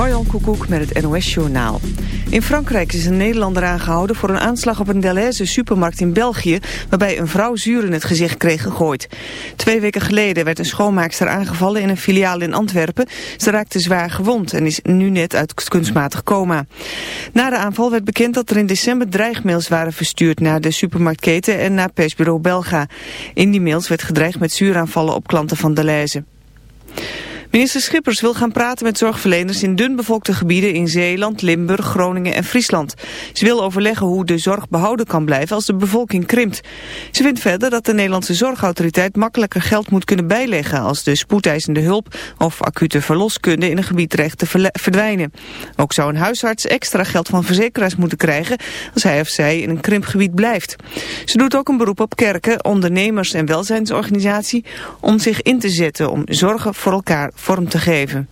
Marjan Koekoek met het NOS-journaal. In Frankrijk is een Nederlander aangehouden voor een aanslag op een Deleuze supermarkt in België... waarbij een vrouw zuur in het gezicht kreeg gegooid. Twee weken geleden werd een schoonmaakster aangevallen in een filiaal in Antwerpen. Ze raakte zwaar gewond en is nu net uit kunstmatig coma. Na de aanval werd bekend dat er in december dreigmails waren verstuurd... naar de supermarktketen en naar persbureau Belga. In die mails werd gedreigd met zuuraanvallen op klanten van Deleuze. Minister Schippers wil gaan praten met zorgverleners in dunbevolkte gebieden in Zeeland, Limburg, Groningen en Friesland. Ze wil overleggen hoe de zorg behouden kan blijven als de bevolking krimpt. Ze vindt verder dat de Nederlandse zorgautoriteit makkelijker geld moet kunnen bijleggen als de spoedeisende hulp of acute verloskunde in een gebied dreigt te verdwijnen. Ook zou een huisarts extra geld van verzekeraars moeten krijgen als hij of zij in een krimpgebied blijft. Ze doet ook een beroep op kerken, ondernemers en welzijnsorganisatie om zich in te zetten om zorgen voor elkaar vorm te geven.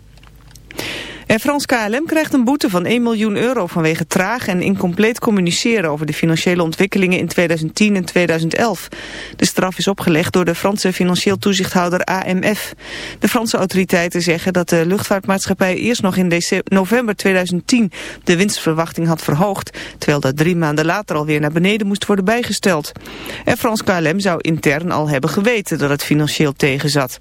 En Frans KLM krijgt een boete van 1 miljoen euro vanwege traag en incompleet communiceren over de financiële ontwikkelingen in 2010 en 2011. De straf is opgelegd door de Franse financieel toezichthouder AMF. De Franse autoriteiten zeggen dat de luchtvaartmaatschappij eerst nog in november 2010 de winstverwachting had verhoogd, terwijl dat drie maanden later alweer naar beneden moest worden bijgesteld. En Frans KLM zou intern al hebben geweten dat het financieel tegenzat.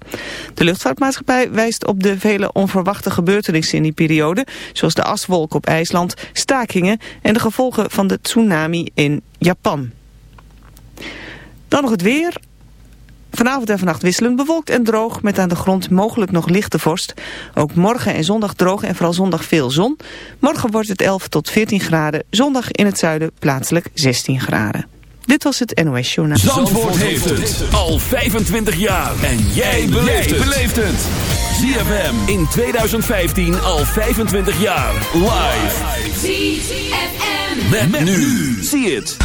De luchtvaartmaatschappij wijst op de vele onverwachte gebeurtenissen in die periode, zoals de aswolk op IJsland, stakingen en de gevolgen van de tsunami in Japan. Dan nog het weer. Vanavond en vannacht wisselend bewolkt en droog met aan de grond mogelijk nog lichte vorst. Ook morgen en zondag droog en vooral zondag veel zon. Morgen wordt het 11 tot 14 graden, zondag in het zuiden plaatselijk 16 graden. Dit was het NOS Journaal. Zandvoort, heeft het al 25 jaar. En jij beleeft het. ZFM in 2015 al 25 jaar. Live. ZFM. Met, met nu. Zie het.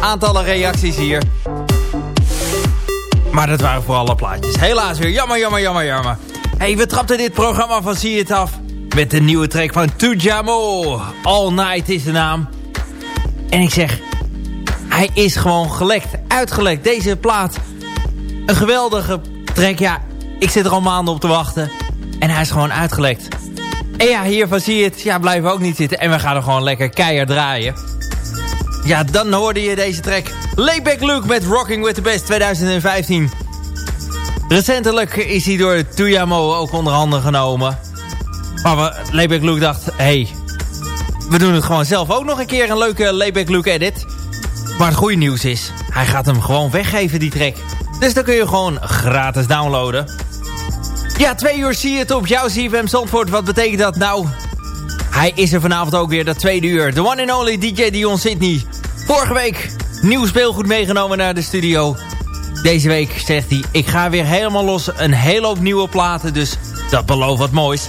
Aantallen reacties hier. Maar dat waren voor alle plaatjes. Helaas weer. Jammer, jammer, jammer, jammer. hey, we trapten dit programma van Zie het af. Met de nieuwe track van Tujamo. All Night is de naam. En ik zeg... Hij is gewoon gelekt. Uitgelekt. Deze plaat. Een geweldige track. Ja, ik zit er al maanden op te wachten. En hij is gewoon uitgelekt. En ja, hiervan zie je het. Ja, blijven we ook niet zitten. En we gaan er gewoon lekker keihard draaien. Ja, dan hoorde je deze track. Layback Luke met Rocking with the Best 2015. Recentelijk is hij door Tuyamo ook onder handen genomen. Maar we, Layback Luke dacht, hey, we doen het gewoon zelf ook nog een keer een leuke Layback Luke edit. Maar het goede nieuws is, hij gaat hem gewoon weggeven, die track. Dus dan kun je gewoon gratis downloaden. Ja, twee uur zie je het op jouw CFM Zandvoort. Wat betekent dat nou? Hij is er vanavond ook weer, dat tweede uur. De one and only DJ Dion Sydney. Vorige week nieuw speelgoed meegenomen naar de studio. Deze week zegt hij, ik ga weer helemaal los. Een hele hoop nieuwe platen, dus dat belooft wat moois.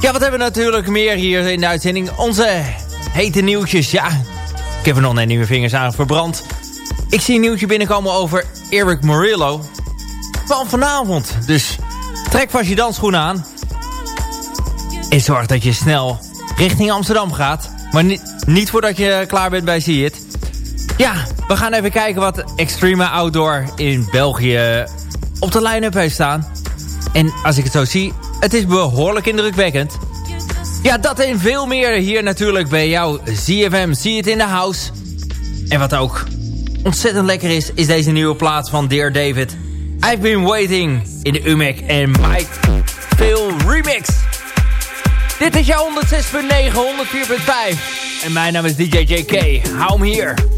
Ja, wat hebben we natuurlijk meer hier in de uitzending? Onze hete nieuwtjes, ja. Ik heb er nog net nieuwe vingers aan verbrand. Ik zie een nieuwtje binnenkomen over Eric Morillo. Van vanavond, dus trek vast je dansschoenen aan. En zorg dat je snel richting Amsterdam gaat. Maar niet, niet voordat je klaar bent bij See It. Ja, we gaan even kijken wat Extreme Outdoor in België op de line-up heeft staan. En als ik het zo zie, het is behoorlijk indrukwekkend. Ja, dat en veel meer hier natuurlijk bij jou. ZFM, See It in the House. En wat ook ontzettend lekker is, is deze nieuwe plaats van Dear David. I've been waiting in de UMEC en Mike Phil Remix. Dit is jouw 106.9, 104.5. En mijn naam is DJ JK. Hou hem hier.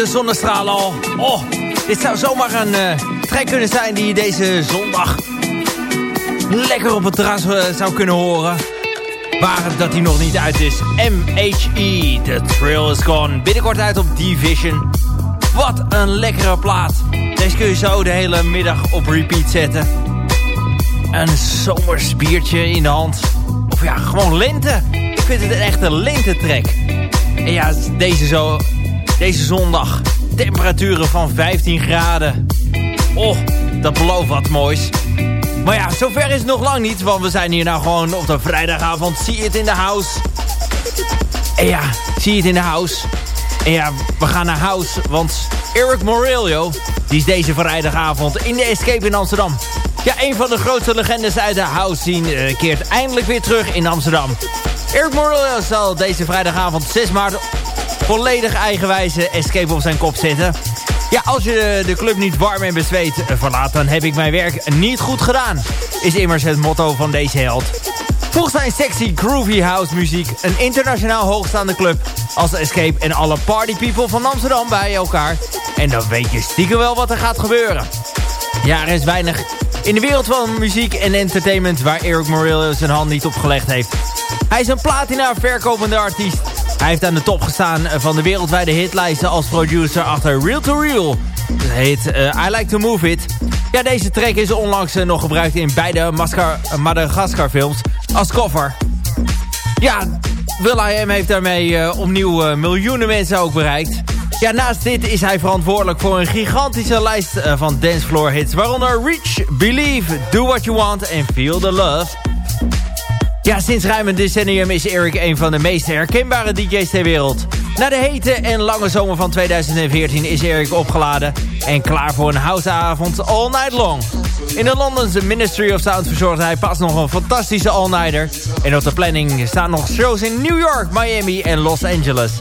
De zonnestralen al? Oh, dit zou zomaar een uh, trek kunnen zijn die je deze zondag lekker op het terras uh, zou kunnen horen. Waar dat hij nog niet uit is. MHE, The Trail is Gone. Binnenkort uit op Division. Wat een lekkere plaat. Deze kun je zo de hele middag op repeat zetten. Een zomers biertje in de hand. Of ja, gewoon lente. Ik vind het een echte lentetrek. En ja, deze, zo, deze zondag. Temperaturen van 15 graden. Oh, dat belooft wat moois. Maar ja, zover is het nog lang niet. Want we zijn hier nou gewoon op de vrijdagavond. See it in the house. En ja, see it in the house. En ja, we gaan naar house. Want Eric Morello, die is deze vrijdagavond in de Escape in Amsterdam. Ja, een van de grootste legendes uit de house scene uh, keert eindelijk weer terug in Amsterdam. Eric Morello zal deze vrijdagavond 6 maart volledig eigenwijze Escape op zijn kop zetten. Ja, als je de club niet warm en bezweet verlaat, dan heb ik mijn werk niet goed gedaan. Is immers het motto van deze held. Volgens zijn sexy groovy house muziek een internationaal hoogstaande club als Escape en alle party people van Amsterdam bij elkaar. En dan weet je stiekem wel wat er gaat gebeuren. Ja, er is weinig in de wereld van muziek en entertainment waar Eric Morillo zijn hand niet op gelegd heeft. Hij is een platina verkopende artiest. Hij heeft aan de top gestaan van de wereldwijde hitlijsten als producer achter Real to Real. Het heet uh, I Like to Move It. Ja, deze track is onlangs uh, nog gebruikt in beide Madagascar films als cover. Ja, Will.i.am heeft daarmee uh, opnieuw miljoenen mensen ook bereikt. Ja, naast dit is hij verantwoordelijk voor een gigantische lijst van dancefloor hits. Waaronder Reach, Believe, Do What You Want en Feel the Love. Ja, sinds ruim een decennium is Eric een van de meest herkenbare DJ's ter wereld. Na de hete en lange zomer van 2014 is Eric opgeladen en klaar voor een houseavond all night long. In de Londense Ministry of Sound verzorgt hij pas nog een fantastische all-nighter. En op de planning staan nog shows in New York, Miami en Los Angeles.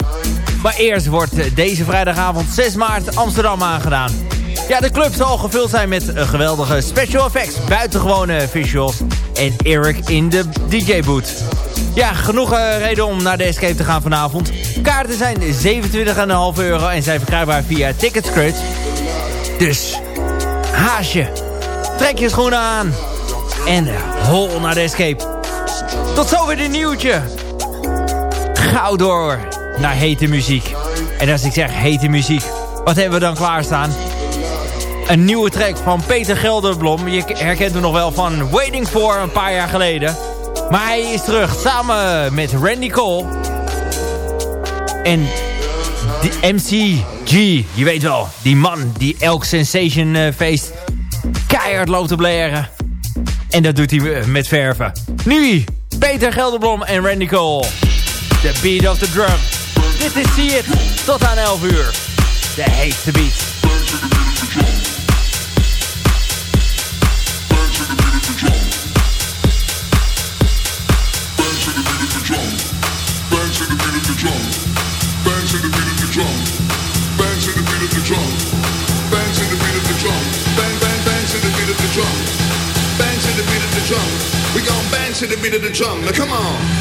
Maar eerst wordt deze vrijdagavond 6 maart Amsterdam aangedaan. Ja, de club zal gevuld zijn met geweldige special effects, buitengewone visuals en Eric in de DJ-boot. Ja, genoeg uh, reden om naar de Escape te gaan vanavond. Kaarten zijn 27,5 euro en zijn verkrijgbaar via Ticketscratch. Dus, haasje, trek je schoenen aan en hol naar de Escape. Tot zover de nieuwtje. Gauw door naar hete muziek. En als ik zeg hete muziek, wat hebben we dan klaarstaan? Een nieuwe track van Peter Gelderblom. Je herkent hem nog wel van Waiting For een paar jaar geleden. Maar hij is terug samen met Randy Cole. En die MCG, je weet wel, die man die elk Sensation uh, feest keihard loopt te blaren. En dat doet hij met verven. Nu, Peter Gelderblom en Randy Cole. The beat of the drum. Dit is See It, tot aan 11 uur. De heetste beat. to the beat of the drum. Now come on.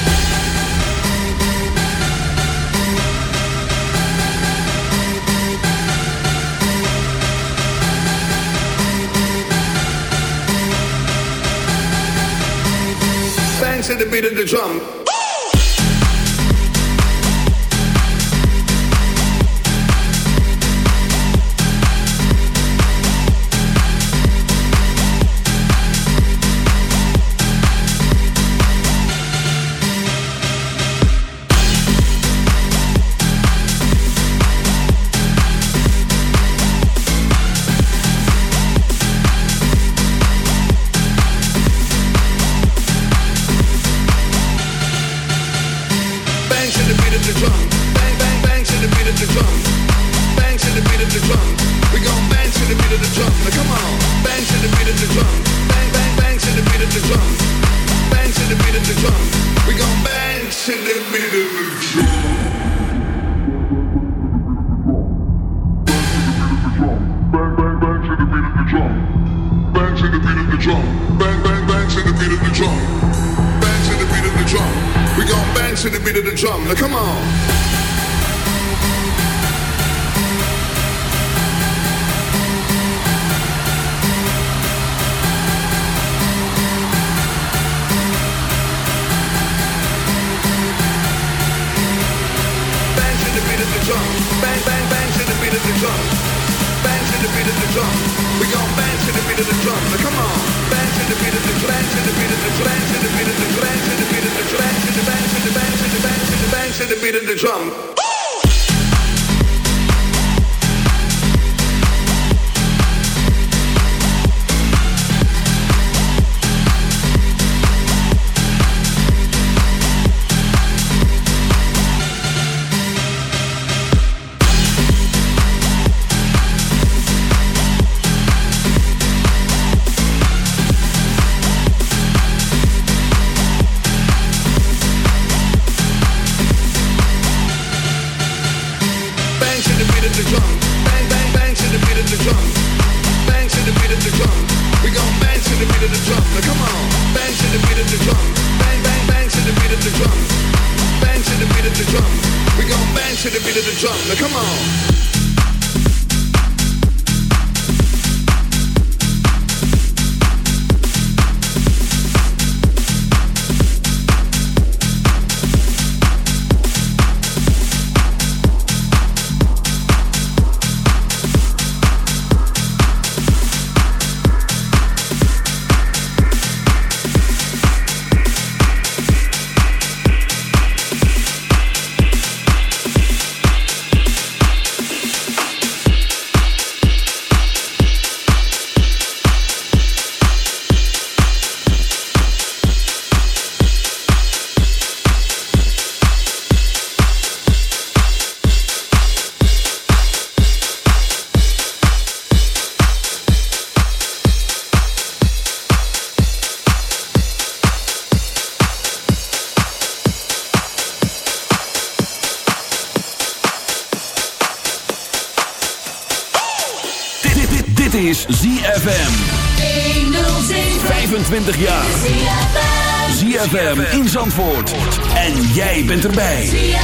to the beat of the drum. Come on. Bang, bang, bang to the beat of the drum. Bang to the beat of the drum. We gon' bang to the beat of the drum. Now come on. Bang to the beat of the drum. Bang to the beat of the drum. Bang to the beat of the drum. Bang to the beat of the drum. Bang to the bang to the bang to the bang bangs at the beat of the drum. come on. bent erbij.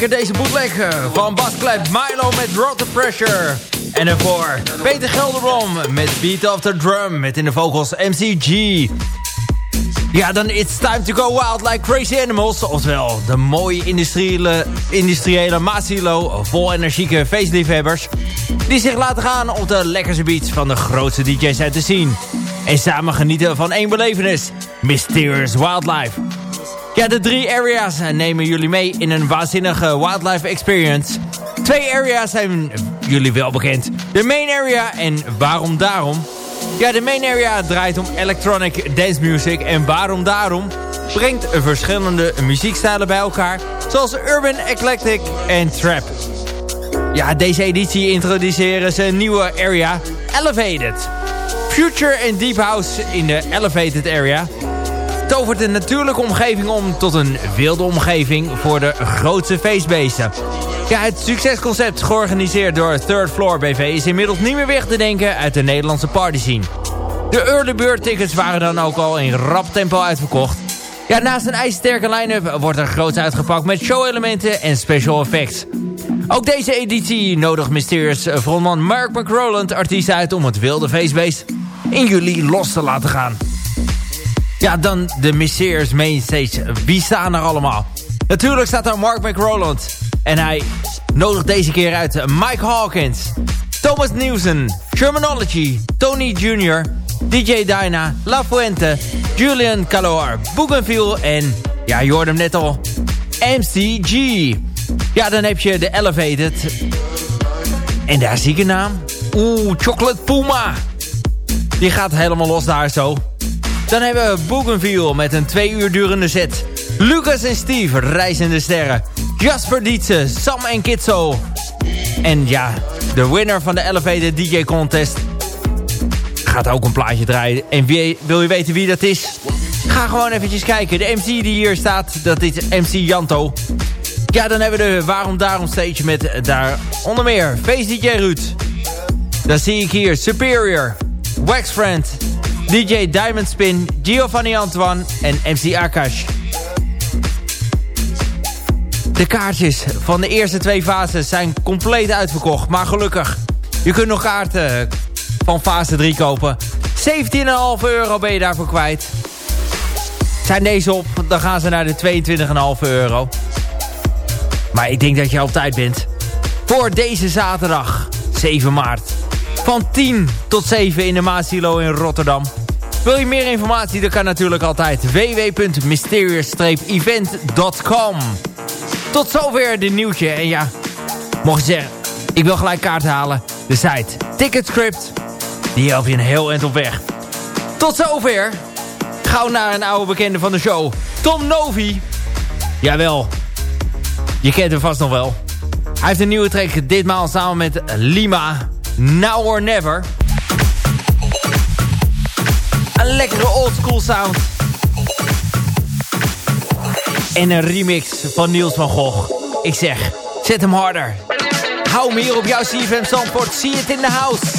Lekker deze bootleg van Bas Klep, Milo met Road Pressure. En daarvoor Peter Gelderbom met Beat of the Drum met in de vocals MCG. Ja, dan It's Time to Go Wild Like Crazy Animals. Oftewel, de mooie industriële, industriële Masilo vol energieke feestliefhebbers... die zich laten gaan op de lekkerste beats van de grootste DJ's uit te zien. En samen genieten van één belevenis. Mysterious Wildlife. Ja, de drie areas nemen jullie mee in een waanzinnige wildlife experience. Twee areas zijn jullie wel bekend. De main area en waarom daarom... Ja, de main area draait om electronic dance music. En waarom daarom brengt verschillende muziekstijlen bij elkaar. Zoals urban, eclectic en trap. Ja, deze editie introduceren ze een nieuwe area, Elevated. Future en Deep House in de Elevated area tovert de natuurlijke omgeving om tot een wilde omgeving voor de grootste feestbeesten. Ja, het succesconcept georganiseerd door Third Floor BV is inmiddels niet meer weg te denken uit de Nederlandse party scene. De early bird tickets waren dan ook al in rap tempo uitverkocht. Ja, naast een ijzersterke line-up wordt er groots uitgepakt met show-elementen en special effects. Ook deze editie nodigt Mysterious frontman Mark McRoland artiesten uit om het wilde feestbeest in juli los te laten gaan. Ja, dan de Mysterious Mainstage. Wie staan er allemaal? Natuurlijk staat daar Mark McRoland. En hij nodigt deze keer uit Mike Hawkins, Thomas Newson, Shermanology, Tony Jr., DJ Dyna, La Fuente, Julian Calor, Bougainville en, ja, je hoorde hem net al, MCG. Ja, dan heb je de Elevated. En daar zie ik een naam. Oeh, Chocolate Puma. Die gaat helemaal los daar zo. Dan hebben we Bougainville met een twee uur durende set. Lucas en Steve, reizende sterren. Jasper Dietze, Sam en Kitso. En ja, de winner van de Elevated DJ Contest gaat ook een plaatje draaien. En wie, wil je weten wie dat is? Ga gewoon eventjes kijken. De MC die hier staat, dat is MC Janto. Ja, dan hebben we de Waarom Daarom stage met daar onder meer Face DJ Ruud. Dan zie ik hier Superior, Wax Friend, DJ Diamond Spin, Giovanni Antoine en MC Akash. De kaartjes van de eerste twee fases zijn compleet uitverkocht. Maar gelukkig, je kunt nog kaarten van fase 3 kopen. 17,5 euro ben je daarvoor kwijt. Zijn deze op, dan gaan ze naar de 22,5 euro. Maar ik denk dat je op tijd bent. Voor deze zaterdag, 7 maart. Van 10 tot 7 in de Maasilo in Rotterdam. Wil je meer informatie? Dan kan natuurlijk altijd www.mysterious-event.com Tot zover de nieuwtje. En ja, mocht je zeggen, ik wil gelijk kaarten halen. De site Ticketscript, die helpt je een heel eind op weg. Tot zover. Gauw naar een oude bekende van de show. Tom Novi. Jawel, je kent hem vast nog wel. Hij heeft een nieuwe track, ditmaal samen met Lima. Now or Never. Een lekkere oldschool sound. En een remix van Niels van Gogh. Ik zeg, zet hem harder. Hou hem hier op jouw CFM Zandvoort. See it in the house.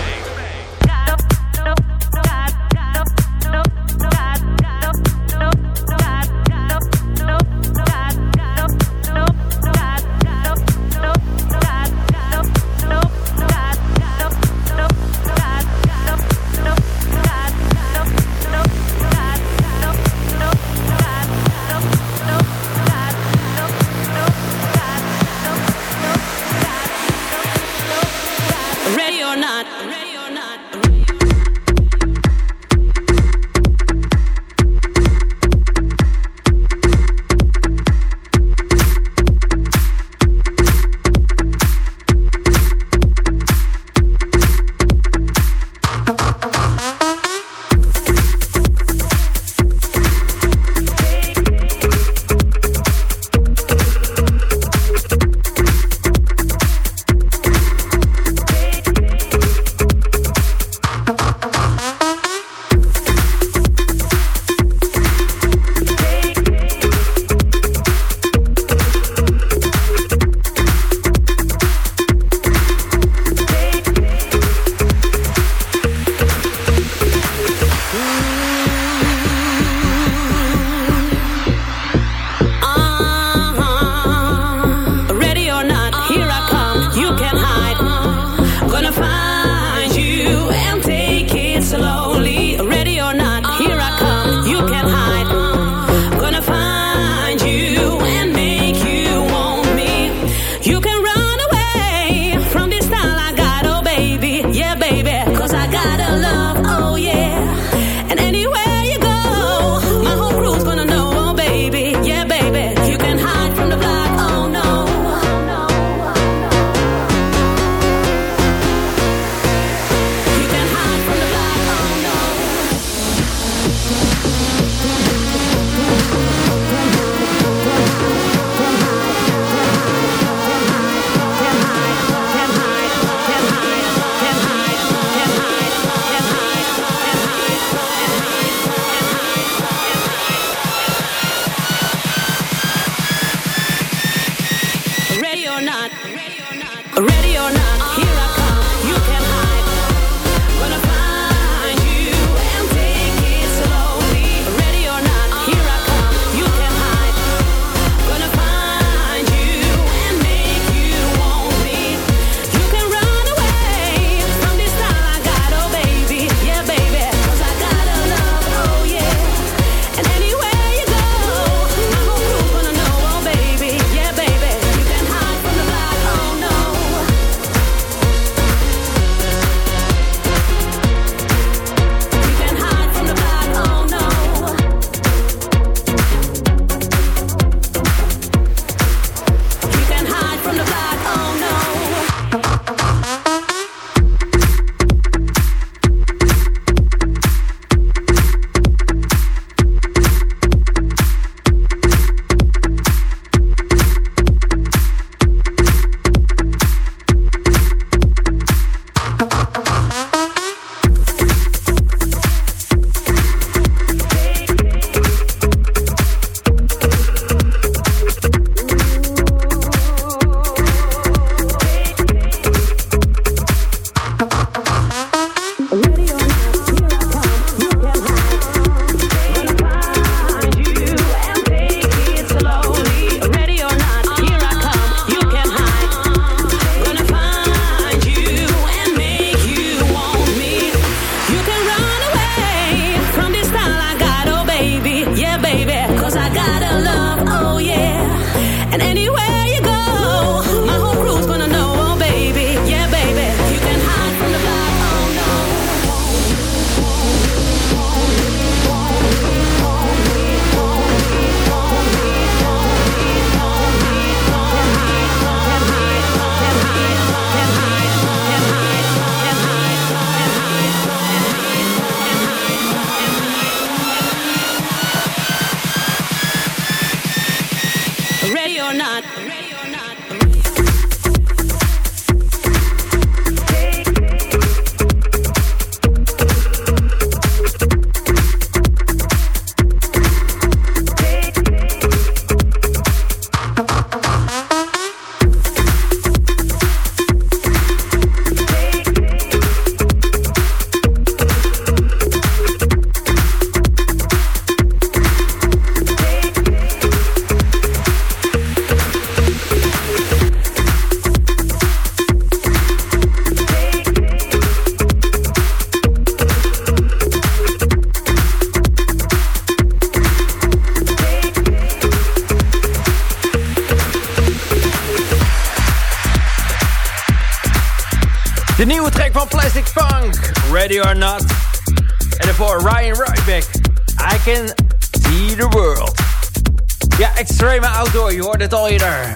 Het al eerder.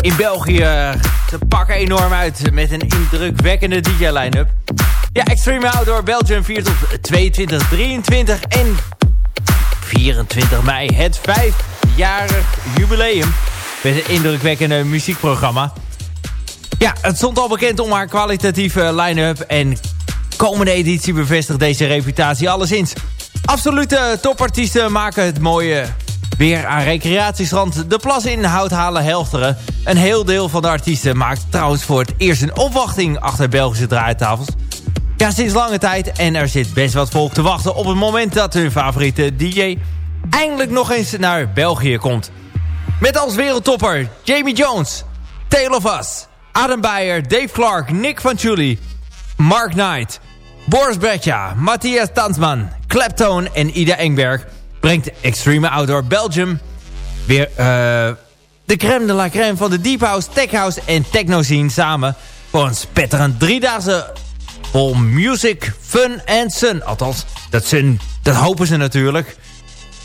In België, ze pakken enorm uit met een indrukwekkende DJ-line-up. Ja, Extreme Outdoor Belgium 4 tot 22, 23 en 24 mei. Het vijfjarig jubileum met een indrukwekkende muziekprogramma. Ja, het stond al bekend om haar kwalitatieve line-up en komende editie bevestigt deze reputatie alleszins. Absolute topartiesten maken het mooie weer aan recreatiestrand De Plas in Houthalen Helchteren. Een heel deel van de artiesten maakt trouwens voor het eerst een opwachting achter Belgische draaitafels. Ja, sinds lange tijd en er zit best wat volk te wachten op het moment dat hun favoriete DJ eindelijk nog eens naar België komt. Met als wereldtopper Jamie Jones, Tale of Us, Adam Beyer, Dave Clark, Nick van Julie, Mark Knight, Boris Bretja, Matthias Tansman, Claptone en Ida Engberg brengt Extreme Outdoor Belgium weer uh, de crème de la crème van de deep house, tech house en techno scene samen voor een spetterend driedaagse vol music, fun en sun. Althans, dat sun, dat hopen ze natuurlijk.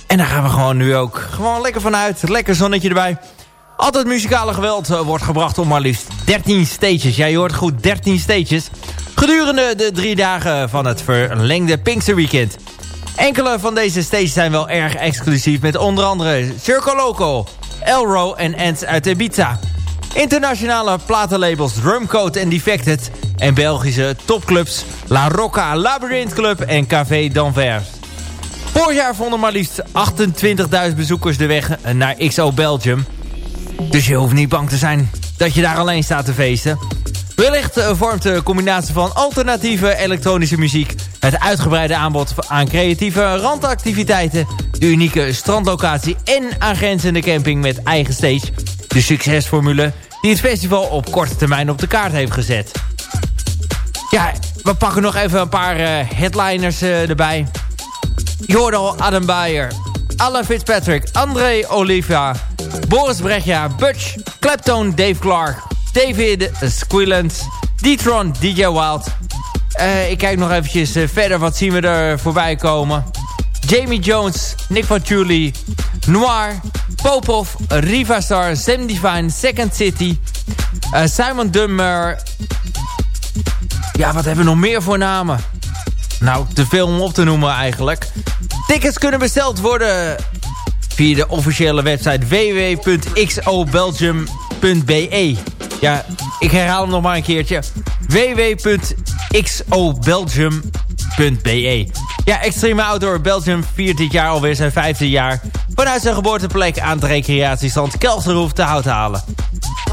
En daar gaan we gewoon nu ook gewoon lekker vanuit. Lekker zonnetje erbij. Altijd muzikale geweld uh, wordt gebracht om maar liefst 13 stages. Ja, je hoort goed, 13 stages. Gedurende de drie dagen van het verlengde Pinksterweekend. Enkele van deze stages zijn wel erg exclusief... met onder andere Circo Loco, Elro en Ants uit Ibiza. Internationale platenlabels Drumcode en Defected... en Belgische topclubs La Rocca, Labyrinth Club en Café d'Anvers. Vorig jaar vonden maar liefst 28.000 bezoekers de weg naar XO Belgium... Dus je hoeft niet bang te zijn dat je daar alleen staat te feesten. Wellicht uh, vormt de combinatie van alternatieve elektronische muziek... het uitgebreide aanbod aan creatieve randactiviteiten... de unieke strandlocatie en aangrenzende camping met eigen stage... de succesformule die het festival op korte termijn op de kaart heeft gezet. Ja, we pakken nog even een paar uh, headliners uh, erbij. Je hoorde al Adam Beyer, Alan Fitzpatrick, André Oliva... Boris Brechtja, Butch, Clapton, Dave Clark, David Squilland, Detron, DJ Wild. Uh, ik kijk nog eventjes uh, verder, wat zien we er voorbij komen. Jamie Jones, Nick van Julie, Noir, Popov, Rivastar, Sam Divine, Second City, uh, Simon Dummer. Ja, wat hebben we nog meer voor namen? Nou, te veel om op te noemen eigenlijk. Tickets kunnen besteld worden via de officiële website www.xobelgium.be. Ja, ik herhaal hem nog maar een keertje. www.xobelgium.be Ja, Extreme Outdoor Belgium viert dit jaar alweer zijn vijfde jaar... vanuit zijn geboorteplek aan het recreatiestand Kelsterhoef te hout halen.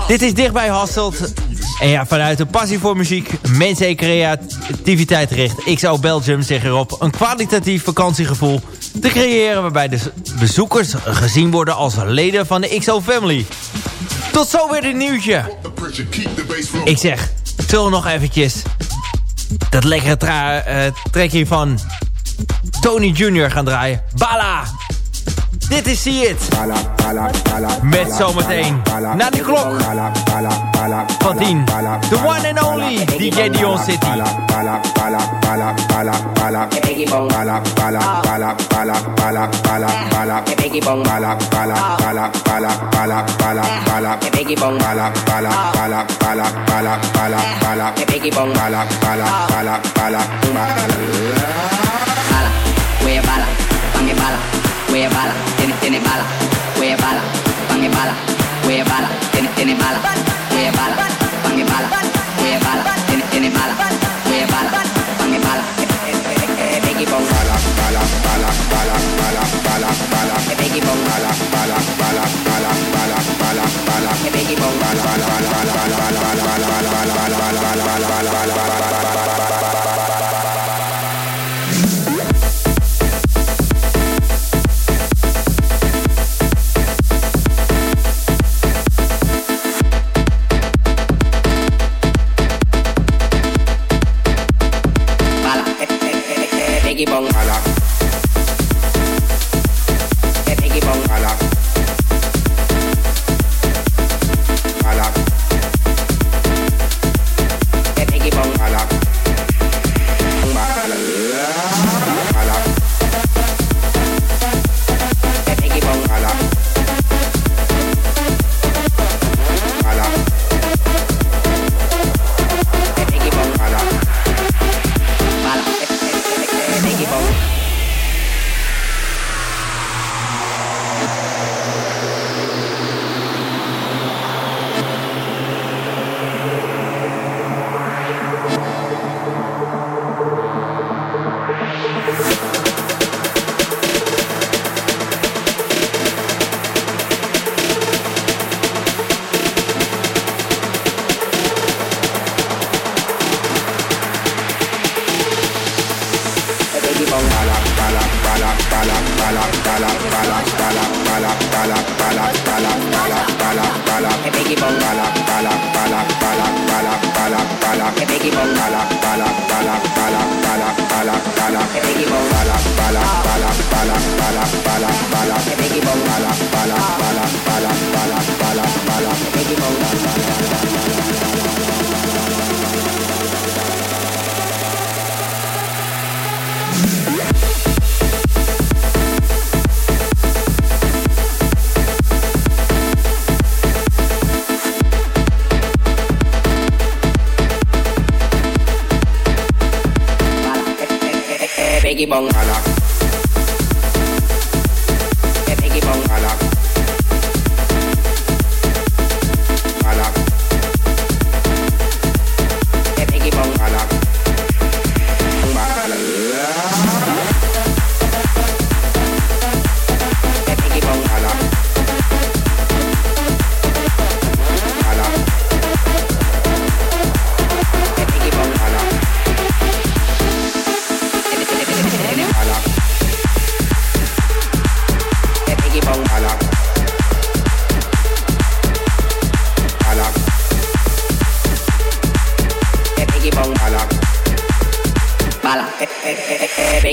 Dit is dichtbij Hasselt. En ja, vanuit een passie voor muziek, mensen en creativiteit richt XO Belgium zich erop een kwalitatief vakantiegevoel te creëren... waarbij de bezoekers gezien worden als leden van de XO Family. Tot zover dit nieuwtje. Ik zeg, we nog eventjes dat lekkere uh, trekje van Tony Jr. gaan draaien. Bala! Dit is See It. Met zometeen, na de klok van 10, the one and only DJ Dion City. Where bala, pange bala, where bala, tiene tiene bala, where bala, pange bala, where bala, tiene tiene bala, where bala, pange bala, where bala, tiene tiene bala, where bala, pange bala, biggie bong bala, bala, bala, bala, bala, bala, bala, biggie bong bala, bala, bala, bala, bala, bala, bala, biggie bong bala, bala, bala, Bong Alak. Pepeggy Bong Alak.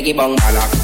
ibang balak.